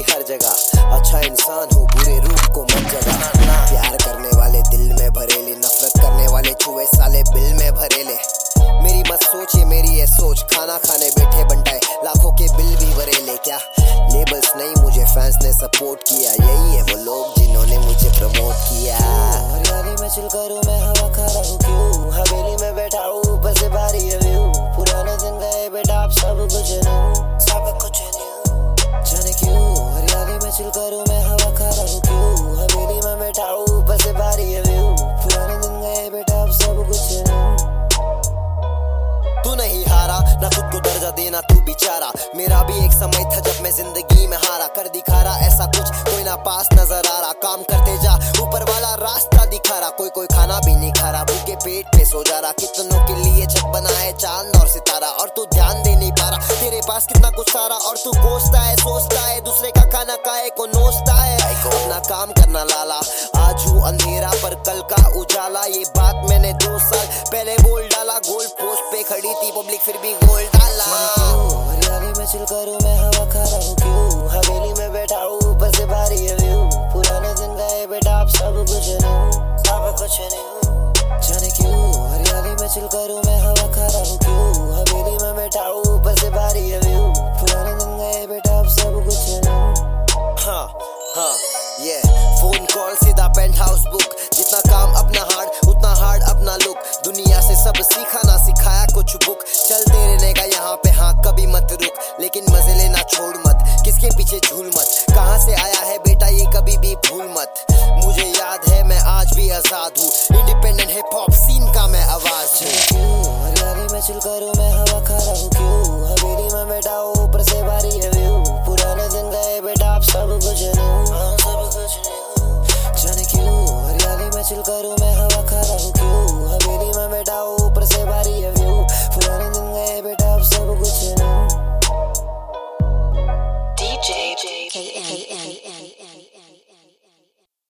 Security हर जगह। अच्छा इंसान हूँ, बुरे रूप को मत जगा। प्यार करने वाले दिल में भरेले, नफरत करने वाले छुए साले बिल में भरेले। मेरी मत सोचिए, मेरी ये सोच, खाना खाने बैठे बंटाए। लाखों के बिल भी भरेले, क्या? लेबल्स नहीं, मुझे फैंस ने सपोर्ट किया। यही है वो लोग जिन्होंने मुझे प्रमोट किया। हरियाली में करूँ, मैं तू नहीं हारा, ना खुद को दर्जा देना तू बेचारा। मेरा भी एक समय था जब मैं ज़िंदगी में हारा। कर दिखा रहा ऐसा कुछ कोई ना पास नज़र आ रहा। काम करते जा, ऊपर वाला रास्ता दिखा रहा कोई कोई खाना भी नहीं खा रहा, भूखे पेट पे सो जा रहा। कितनों के लिए छत बनाए चाँद और सितारा। और तू ध्यान दे नहीं पा रहा। तेरे पास कितना कुछ सारा, और तू कोसता है, सोचता है, दूसरे का खाना खाए को नोचता है? अपना काम करना, लाला। आज हूँ अंधेरा, पर कल का उजाला। ये बात मैंने दो साल पहले बोल डाला। गोल पोस्ट पे खड़ी थी पब्लिक फिर भी गोल डाला। हाउस बुक जितना काम, अपना हार्ड उतना हार्ड अपना लुक दुनिया से सब सीखा, ना सिखाया, कुछ बुक चलते रहने का यहाँ पे हाँ कभी मत रुक। लेकिन मज़े लेना छोड़ मत। किसके पीछे झूल मत?